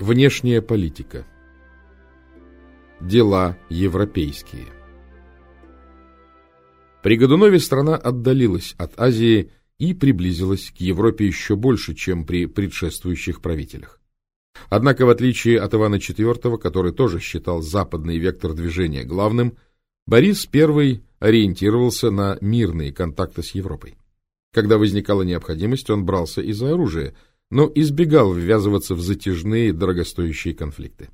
Внешняя политика. Дела европейские. При Годунове страна отдалилась от Азии и приблизилась к Европе еще больше, чем при предшествующих правителях. Однако, в отличие от Ивана IV, который тоже считал западный вектор движения главным, Борис I ориентировался на мирные контакты с Европой. Когда возникала необходимость, он брался и за оружие – но избегал ввязываться в затяжные дорогостоящие конфликты.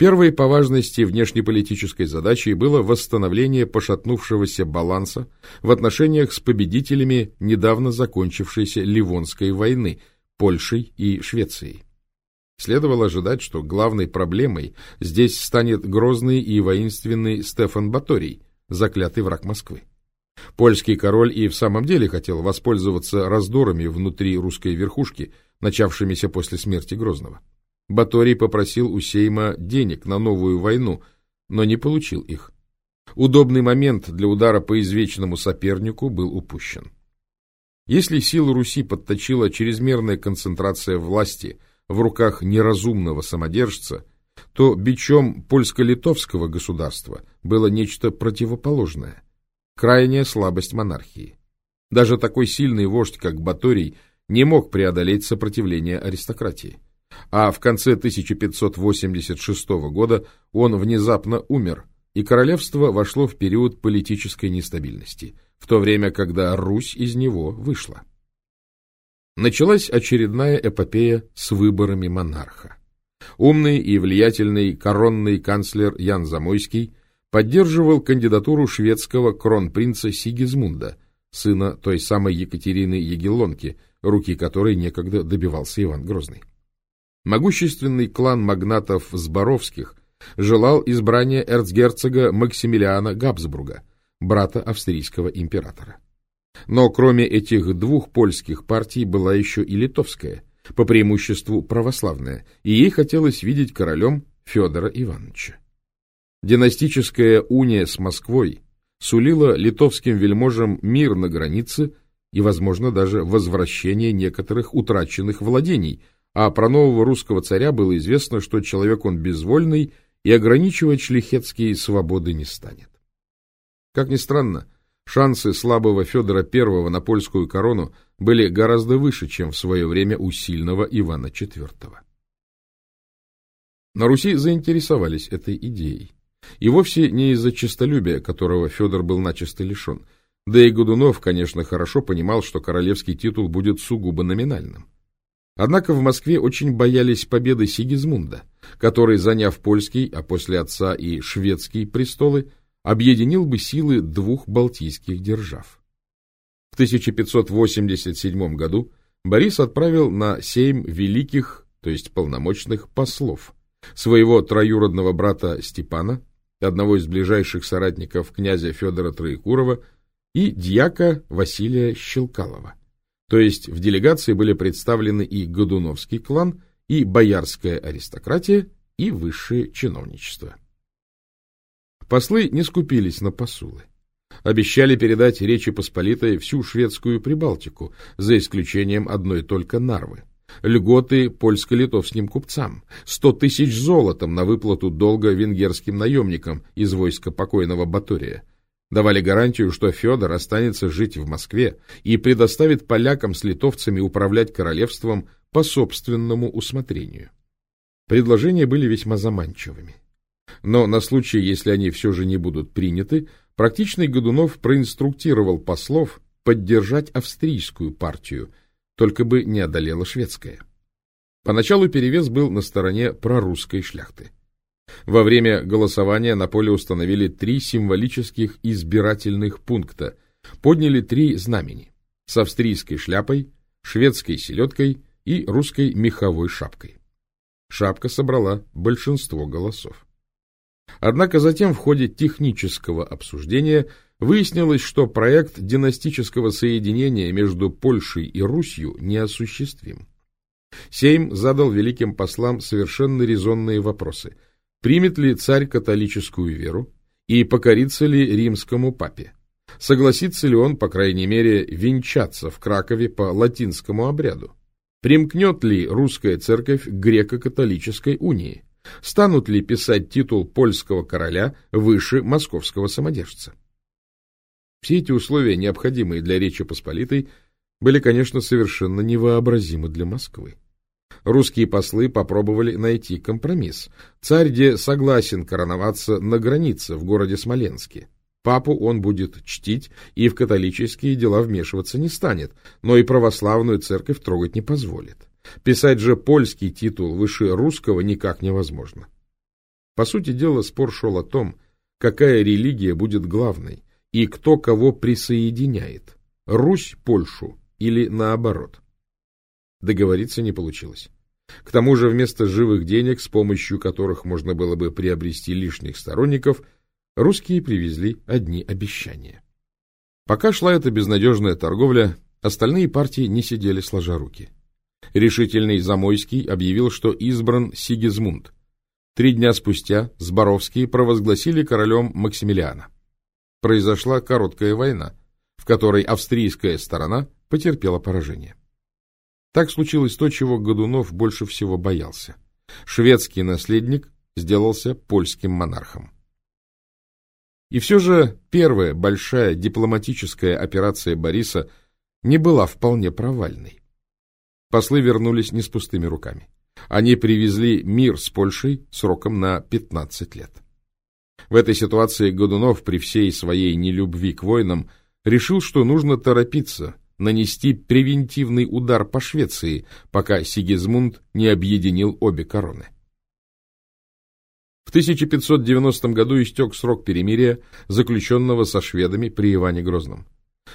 Первой по важности внешнеполитической задачей было восстановление пошатнувшегося баланса в отношениях с победителями недавно закончившейся Ливонской войны Польшей и Швецией. Следовало ожидать, что главной проблемой здесь станет грозный и воинственный Стефан Баторий, заклятый враг Москвы. Польский король и в самом деле хотел воспользоваться раздорами внутри русской верхушки, начавшимися после смерти Грозного. Баторий попросил у Сейма денег на новую войну, но не получил их. Удобный момент для удара по извечному сопернику был упущен. Если силу Руси подточила чрезмерная концентрация власти в руках неразумного самодержца, то бичом польско-литовского государства было нечто противоположное – крайняя слабость монархии. Даже такой сильный вождь, как Баторий, не мог преодолеть сопротивление аристократии. А в конце 1586 года он внезапно умер, и королевство вошло в период политической нестабильности, в то время, когда Русь из него вышла. Началась очередная эпопея с выборами монарха. Умный и влиятельный коронный канцлер Ян Замойский поддерживал кандидатуру шведского кронпринца Сигизмунда, сына той самой Екатерины Егелонки, руки которой некогда добивался Иван Грозный. Могущественный клан магнатов Зборовских желал избрания эрцгерцога Максимилиана Габсбурга, брата австрийского императора. Но кроме этих двух польских партий была еще и литовская, по преимуществу православная, и ей хотелось видеть королем Федора Ивановича. Династическая уния с Москвой сулила литовским вельможам мир на границе и, возможно, даже возвращение некоторых утраченных владений, а про нового русского царя было известно, что человек он безвольный и ограничивать шлихетские свободы не станет. Как ни странно, шансы слабого Федора I на польскую корону были гораздо выше, чем в свое время у сильного Ивана IV. На Руси заинтересовались этой идеей. И вовсе не из-за честолюбия, которого Федор был начисто лишен. Да и Годунов, конечно, хорошо понимал, что королевский титул будет сугубо номинальным. Однако в Москве очень боялись победы Сигизмунда, который, заняв польский, а после отца и шведский престолы, объединил бы силы двух балтийских держав. В 1587 году Борис отправил на семь великих, то есть полномочных послов, своего троюродного брата Степана, одного из ближайших соратников князя Федора Троекурова, и дьяка Василия Щелкалова. То есть в делегации были представлены и Годуновский клан, и боярская аристократия, и высшее чиновничество. Послы не скупились на посулы. Обещали передать Речи Посполитой всю шведскую Прибалтику, за исключением одной только Нарвы льготы польско-литовским купцам, сто тысяч золотом на выплату долга венгерским наемникам из войска покойного Батория. Давали гарантию, что Федор останется жить в Москве и предоставит полякам с литовцами управлять королевством по собственному усмотрению. Предложения были весьма заманчивыми. Но на случай, если они все же не будут приняты, практичный Годунов проинструктировал послов поддержать австрийскую партию – только бы не одолела шведская. Поначалу перевес был на стороне прорусской шляхты. Во время голосования на поле установили три символических избирательных пункта, подняли три знамени с австрийской шляпой, шведской селедкой и русской меховой шапкой. Шапка собрала большинство голосов. Однако затем в ходе технического обсуждения Выяснилось, что проект династического соединения между Польшей и Русью неосуществим. Сейм задал великим послам совершенно резонные вопросы. Примет ли царь католическую веру и покорится ли римскому папе? Согласится ли он, по крайней мере, венчаться в Кракове по латинскому обряду? Примкнет ли русская церковь к греко-католической унии? Станут ли писать титул польского короля выше московского самодержца? Все эти условия, необходимые для Речи Посполитой, были, конечно, совершенно невообразимы для Москвы. Русские послы попробовали найти компромисс. Царь де согласен короноваться на границе в городе Смоленске. Папу он будет чтить и в католические дела вмешиваться не станет, но и православную церковь трогать не позволит. Писать же польский титул выше русского никак невозможно. По сути дела, спор шел о том, какая религия будет главной и кто кого присоединяет – Русь Польшу или наоборот. Договориться не получилось. К тому же вместо живых денег, с помощью которых можно было бы приобрести лишних сторонников, русские привезли одни обещания. Пока шла эта безнадежная торговля, остальные партии не сидели сложа руки. Решительный Замойский объявил, что избран Сигизмунд. Три дня спустя Зборовские провозгласили королем Максимилиана. Произошла короткая война, в которой австрийская сторона потерпела поражение. Так случилось то, чего Годунов больше всего боялся. Шведский наследник сделался польским монархом. И все же первая большая дипломатическая операция Бориса не была вполне провальной. Послы вернулись не с пустыми руками. Они привезли мир с Польшей сроком на 15 лет. В этой ситуации Годунов при всей своей нелюбви к войнам решил, что нужно торопиться, нанести превентивный удар по Швеции, пока Сигизмунд не объединил обе короны. В 1590 году истек срок перемирия, заключенного со шведами при Иване Грозном.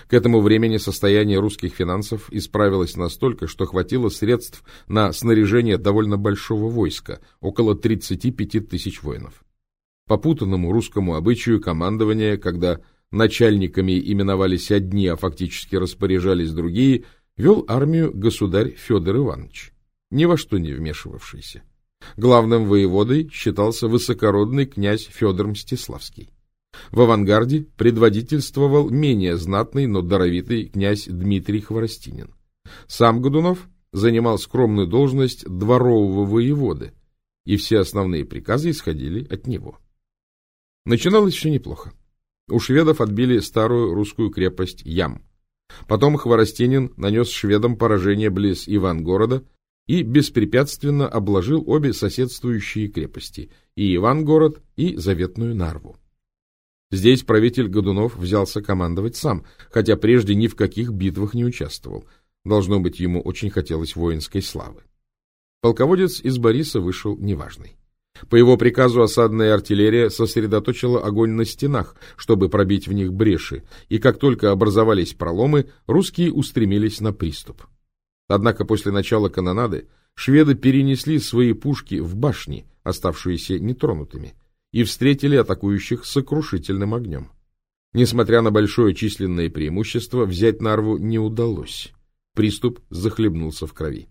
К этому времени состояние русских финансов исправилось настолько, что хватило средств на снаряжение довольно большого войска, около 35 тысяч воинов. По путанному русскому обычаю командование, когда начальниками именовались одни, а фактически распоряжались другие, вел армию государь Федор Иванович, ни во что не вмешивавшийся. Главным воеводой считался высокородный князь Федор Мстиславский. В авангарде предводительствовал менее знатный, но даровитый князь Дмитрий Хворостинин. Сам Годунов занимал скромную должность дворового воеводы, и все основные приказы исходили от него. Начиналось все неплохо. У шведов отбили старую русскую крепость Ям. Потом Хворостинин нанес шведам поражение близ Ивангорода и беспрепятственно обложил обе соседствующие крепости – и Ивангород, и Заветную Нарву. Здесь правитель Годунов взялся командовать сам, хотя прежде ни в каких битвах не участвовал. Должно быть, ему очень хотелось воинской славы. Полководец из Бориса вышел неважный. По его приказу осадная артиллерия сосредоточила огонь на стенах, чтобы пробить в них бреши, и как только образовались проломы, русские устремились на приступ. Однако после начала канонады шведы перенесли свои пушки в башни, оставшиеся нетронутыми, и встретили атакующих сокрушительным огнем. Несмотря на большое численное преимущество, взять Нарву не удалось. Приступ захлебнулся в крови.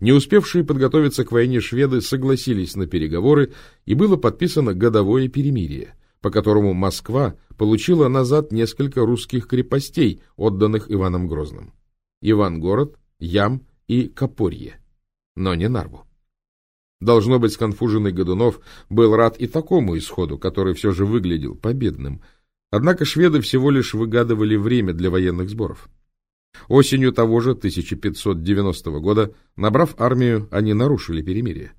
Не успевшие подготовиться к войне шведы согласились на переговоры, и было подписано годовое перемирие, по которому Москва получила назад несколько русских крепостей, отданных Иваном Грозным. Ивангород, Ям и Копорье, но не Нарву. Должно быть, сконфуженный Годунов был рад и такому исходу, который все же выглядел победным. Однако шведы всего лишь выгадывали время для военных сборов. Осенью того же 1590 года, набрав армию, они нарушили перемирие.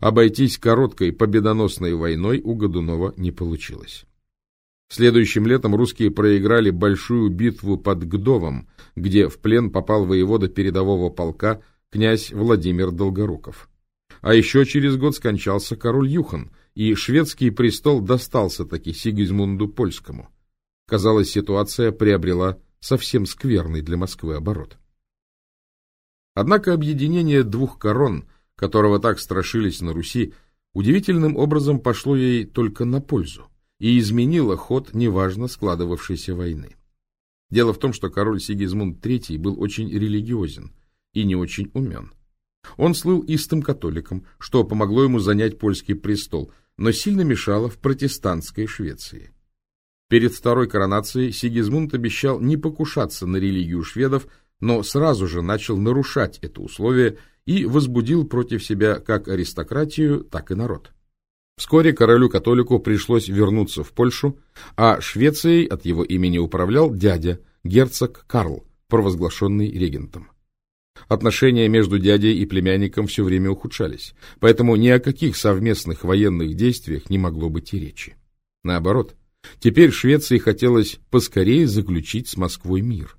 Обойтись короткой победоносной войной у Годунова не получилось. Следующим летом русские проиграли большую битву под Гдовом, где в плен попал воевода передового полка князь Владимир Долгоруков. А еще через год скончался король Юхан, и шведский престол достался таки Сигизмунду Польскому. Казалось, ситуация приобрела совсем скверный для Москвы оборот. Однако объединение двух корон, которого так страшились на Руси, удивительным образом пошло ей только на пользу и изменило ход неважно складывавшейся войны. Дело в том, что король Сигизмунд III был очень религиозен и не очень умен. Он слыл истым католиком, что помогло ему занять польский престол, но сильно мешало в протестантской Швеции. Перед второй коронацией Сигизмунд обещал не покушаться на религию шведов, но сразу же начал нарушать это условие и возбудил против себя как аристократию, так и народ. Вскоре королю-католику пришлось вернуться в Польшу, а Швецией от его имени управлял дядя, герцог Карл, провозглашенный регентом. Отношения между дядей и племянником все время ухудшались, поэтому ни о каких совместных военных действиях не могло быть и речи. Наоборот, теперь Швеции хотелось поскорее заключить с Москвой мир.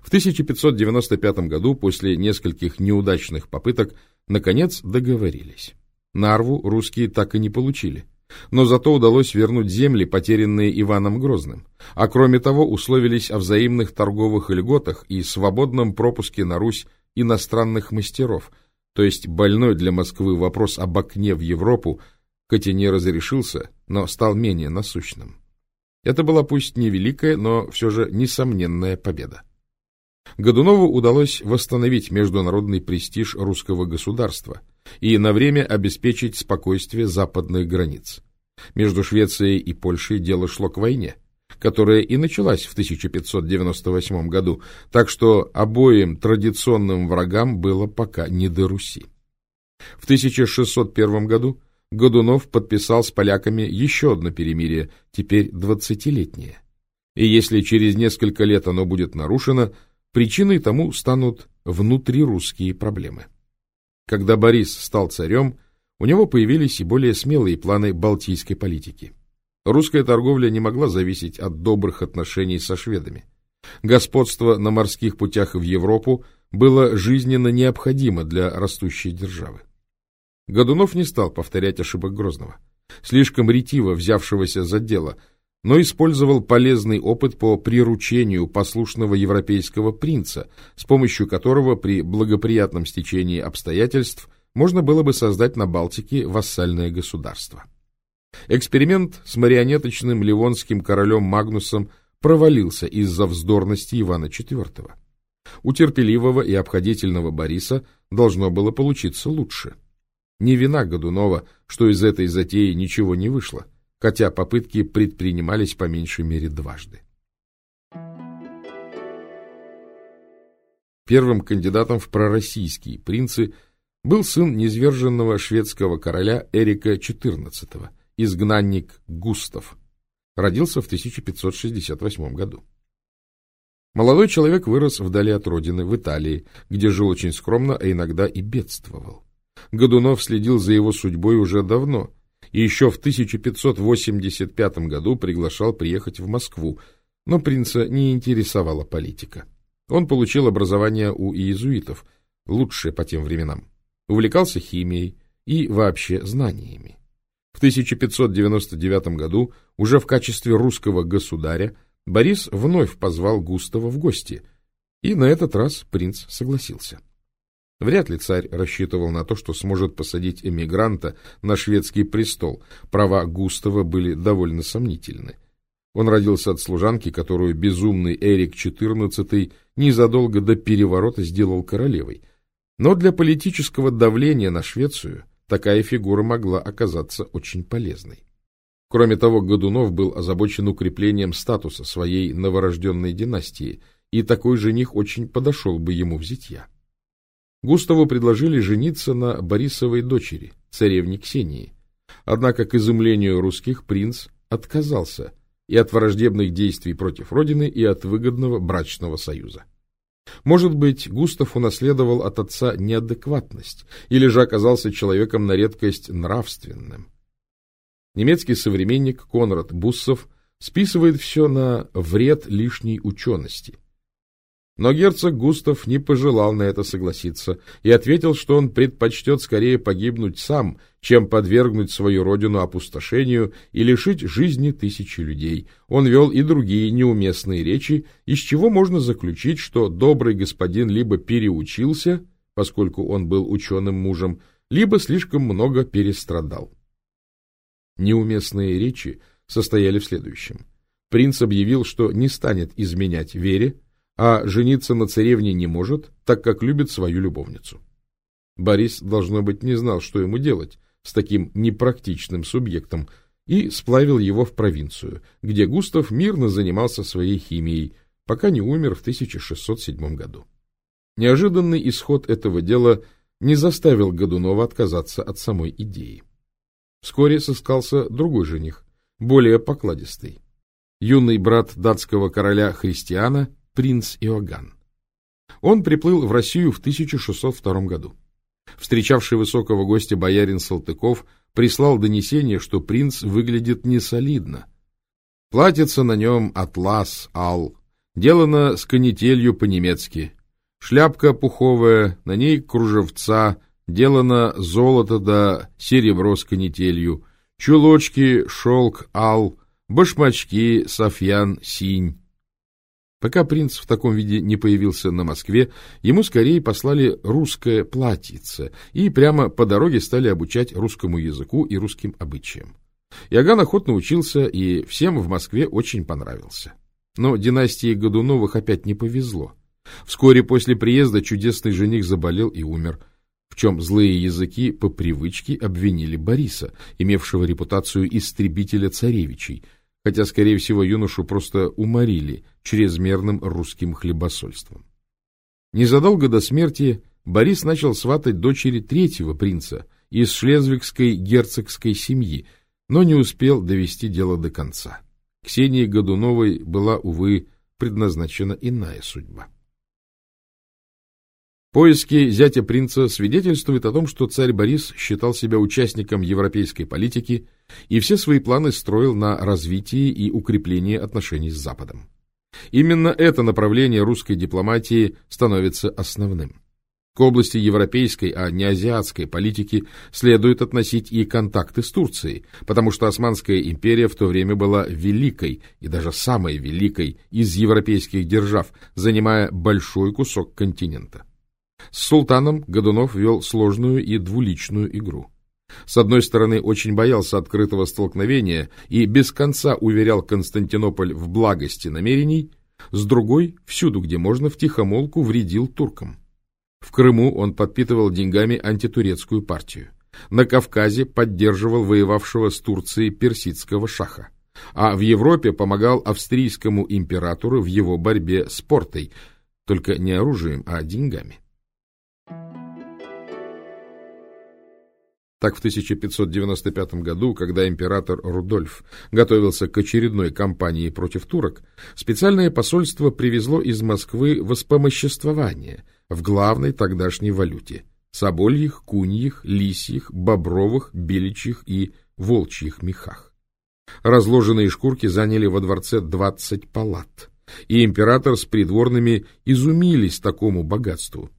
В 1595 году, после нескольких неудачных попыток, наконец договорились. Нарву русские так и не получили. Но зато удалось вернуть земли, потерянные Иваном Грозным. А кроме того, условились о взаимных торговых льготах и свободном пропуске на Русь иностранных мастеров. То есть больной для Москвы вопрос об окне в Европу хоть и не разрешился, но стал менее насущным. Это была пусть невеликая, но все же несомненная победа. Годунову удалось восстановить международный престиж русского государства и на время обеспечить спокойствие западных границ. Между Швецией и Польшей дело шло к войне, которая и началась в 1598 году, так что обоим традиционным врагам было пока не до Руси. В 1601 году Годунов подписал с поляками еще одно перемирие, теперь двадцатилетнее. И если через несколько лет оно будет нарушено, Причиной тому станут внутрирусские проблемы. Когда Борис стал царем, у него появились и более смелые планы балтийской политики. Русская торговля не могла зависеть от добрых отношений со шведами. Господство на морских путях в Европу было жизненно необходимо для растущей державы. Годунов не стал повторять ошибок Грозного, слишком ретиво взявшегося за дело – но использовал полезный опыт по приручению послушного европейского принца, с помощью которого при благоприятном стечении обстоятельств можно было бы создать на Балтике вассальное государство. Эксперимент с марионеточным ливонским королем Магнусом провалился из-за вздорности Ивана IV. У терпеливого и обходительного Бориса должно было получиться лучше. Не вина Годунова, что из этой затеи ничего не вышло хотя попытки предпринимались по меньшей мере дважды. Первым кандидатом в пророссийские принцы был сын низверженного шведского короля Эрика XIV, изгнанник Густав. Родился в 1568 году. Молодой человек вырос вдали от родины, в Италии, где жил очень скромно, а иногда и бедствовал. Годунов следил за его судьбой уже давно – и еще в 1585 году приглашал приехать в Москву, но принца не интересовала политика. Он получил образование у иезуитов, лучшее по тем временам, увлекался химией и вообще знаниями. В 1599 году, уже в качестве русского государя, Борис вновь позвал Густава в гости, и на этот раз принц согласился. Вряд ли царь рассчитывал на то, что сможет посадить эмигранта на шведский престол. Права Густава были довольно сомнительны. Он родился от служанки, которую безумный Эрик XIV незадолго до переворота сделал королевой. Но для политического давления на Швецию такая фигура могла оказаться очень полезной. Кроме того, Годунов был озабочен укреплением статуса своей новорожденной династии, и такой жених очень подошел бы ему в зятья. Густаву предложили жениться на Борисовой дочери, царевне Ксении. Однако, к изумлению русских, принц отказался и от враждебных действий против родины, и от выгодного брачного союза. Может быть, Густав унаследовал от отца неадекватность, или же оказался человеком на редкость нравственным. Немецкий современник Конрад Буссов списывает все на вред лишней учености. Но герцог Густав не пожелал на это согласиться и ответил, что он предпочтет скорее погибнуть сам, чем подвергнуть свою родину опустошению и лишить жизни тысячи людей. Он вел и другие неуместные речи, из чего можно заключить, что добрый господин либо переучился, поскольку он был ученым мужем, либо слишком много перестрадал. Неуместные речи состояли в следующем. Принц объявил, что не станет изменять вере, а жениться на царевне не может, так как любит свою любовницу. Борис, должно быть, не знал, что ему делать с таким непрактичным субъектом, и сплавил его в провинцию, где Густав мирно занимался своей химией, пока не умер в 1607 году. Неожиданный исход этого дела не заставил Годунова отказаться от самой идеи. Вскоре сыскался другой жених, более покладистый. Юный брат датского короля Христиана, принц Иоганн. Он приплыл в Россию в 1602 году. Встречавший высокого гостя боярин Салтыков прислал донесение, что принц выглядит несолидно. Платится на нем атлас, ал, делано с канителью по-немецки. Шляпка пуховая, на ней кружевца, делано золото да серебро с канителью, чулочки, шелк, ал, башмачки, софьян, синь. Пока принц в таком виде не появился на Москве, ему скорее послали русское платьице и прямо по дороге стали обучать русскому языку и русским обычаям. Иоганн охотно учился и всем в Москве очень понравился. Но династии Годуновых опять не повезло. Вскоре после приезда чудесный жених заболел и умер, в чем злые языки по привычке обвинили Бориса, имевшего репутацию истребителя царевичей, хотя, скорее всего, юношу просто уморили чрезмерным русским хлебосольством. Незадолго до смерти Борис начал сватать дочери третьего принца из шлезвигской герцогской семьи, но не успел довести дело до конца. Ксении Годуновой была, увы, предназначена иная судьба. Поиски зятя принца свидетельствуют о том, что царь Борис считал себя участником европейской политики и все свои планы строил на развитии и укреплении отношений с Западом. Именно это направление русской дипломатии становится основным. К области европейской, а не азиатской политики следует относить и контакты с Турцией, потому что Османская империя в то время была великой и даже самой великой из европейских держав, занимая большой кусок континента. С султаном Годунов вел сложную и двуличную игру. С одной стороны, очень боялся открытого столкновения и без конца уверял Константинополь в благости намерений, с другой, всюду, где можно, втихомолку вредил туркам. В Крыму он подпитывал деньгами антитурецкую партию. На Кавказе поддерживал воевавшего с Турцией персидского шаха. А в Европе помогал австрийскому императору в его борьбе с портой, только не оружием, а деньгами. Так в 1595 году, когда император Рудольф готовился к очередной кампании против турок, специальное посольство привезло из Москвы воспомоществование в главной тогдашней валюте – собольих, куньих, лисьих, бобровых, беличьих и волчьих мехах. Разложенные шкурки заняли во дворце 20 палат, и император с придворными изумились такому богатству.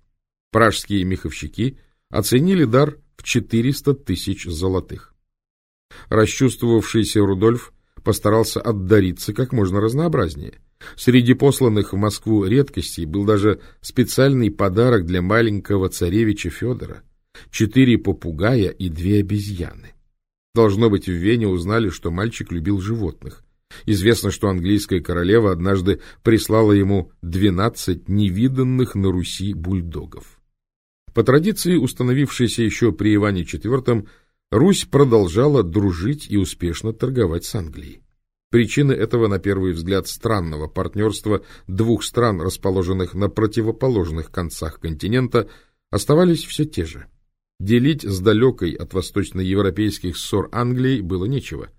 Пражские меховщики оценили дар в 400 тысяч золотых. Расчувствовавшийся Рудольф постарался отдариться как можно разнообразнее. Среди посланных в Москву редкостей был даже специальный подарок для маленького царевича Федора — четыре попугая и две обезьяны. Должно быть, в Вене узнали, что мальчик любил животных. Известно, что английская королева однажды прислала ему двенадцать невиданных на Руси бульдогов. По традиции, установившейся еще при Иване IV, Русь продолжала дружить и успешно торговать с Англией. Причины этого, на первый взгляд, странного партнерства двух стран, расположенных на противоположных концах континента, оставались все те же. Делить с далекой от восточноевропейских ссор Англии было нечего,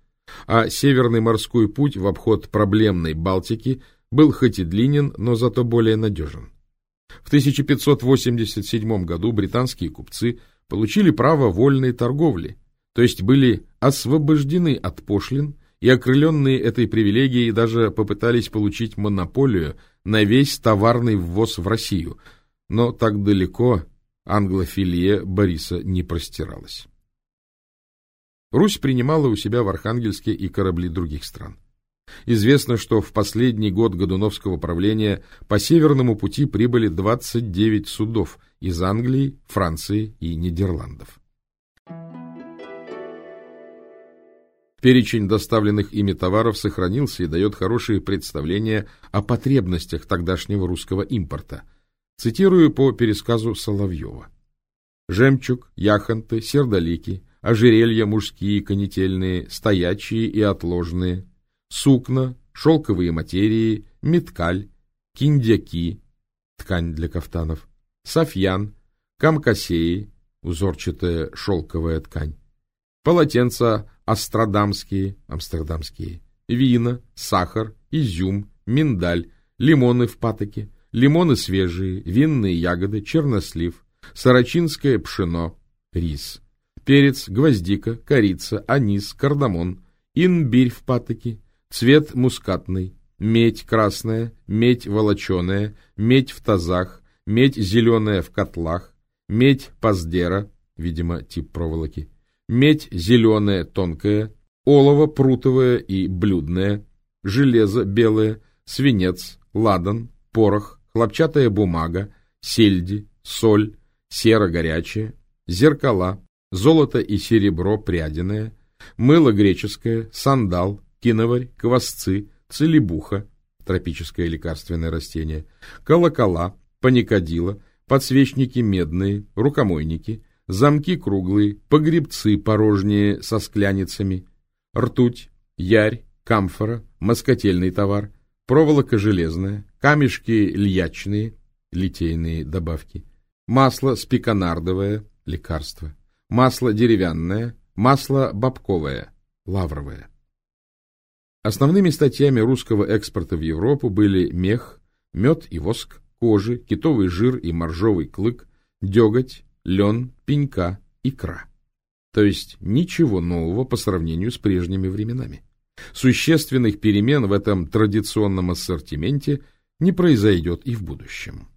а Северный морской путь в обход проблемной Балтики был хоть и длинен, но зато более надежен. В 1587 году британские купцы получили право вольной торговли, то есть были освобождены от пошлин и окрыленные этой привилегией даже попытались получить монополию на весь товарный ввоз в Россию, но так далеко англофилия Бориса не простиралась. Русь принимала у себя в Архангельске и корабли других стран. Известно, что в последний год Годуновского правления по Северному пути прибыли 29 судов из Англии, Франции и Нидерландов. Перечень доставленных ими товаров сохранился и дает хорошие представления о потребностях тогдашнего русского импорта. Цитирую по пересказу Соловьева. Жемчуг, яхонты, сердолики, ожерелья мужские конетельные, стоячие и отложные, сукна, шелковые материи, меткаль, киндяки, ткань для кафтанов, софьян, камкасеи, узорчатая шелковая ткань, полотенца астрадамские, амстердамские, вина, сахар, изюм, миндаль, лимоны в патоке, лимоны свежие, винные ягоды, чернослив, сарачинское пшено, рис, перец, гвоздика, корица, анис, кардамон, имбирь в патоке, цвет мускатный, медь красная, медь волоченая, медь в тазах, медь зеленая в котлах, медь паздера, видимо, тип проволоки, медь зеленая тонкая, олово прутовое и блюдное, железо белое, свинец, ладан, порох, хлопчатая бумага, сельди, соль, сера горячая, зеркала, золото и серебро прядиное, мыло греческое, сандал, киноварь, квасцы, целебуха, тропическое лекарственное растение, колокола, паникадила, подсвечники медные, рукомойники, замки круглые, погребцы порожние со скляницами, ртуть, ярь, камфора, москотельный товар, проволока железная, камешки льячные, литейные добавки, масло спиканардовое, лекарство, масло деревянное, масло бобковое, лавровое. Основными статьями русского экспорта в Европу были мех, мед и воск, кожи, китовый жир и моржовый клык, деготь, лен, пенька, икра. То есть ничего нового по сравнению с прежними временами. Существенных перемен в этом традиционном ассортименте не произойдет и в будущем.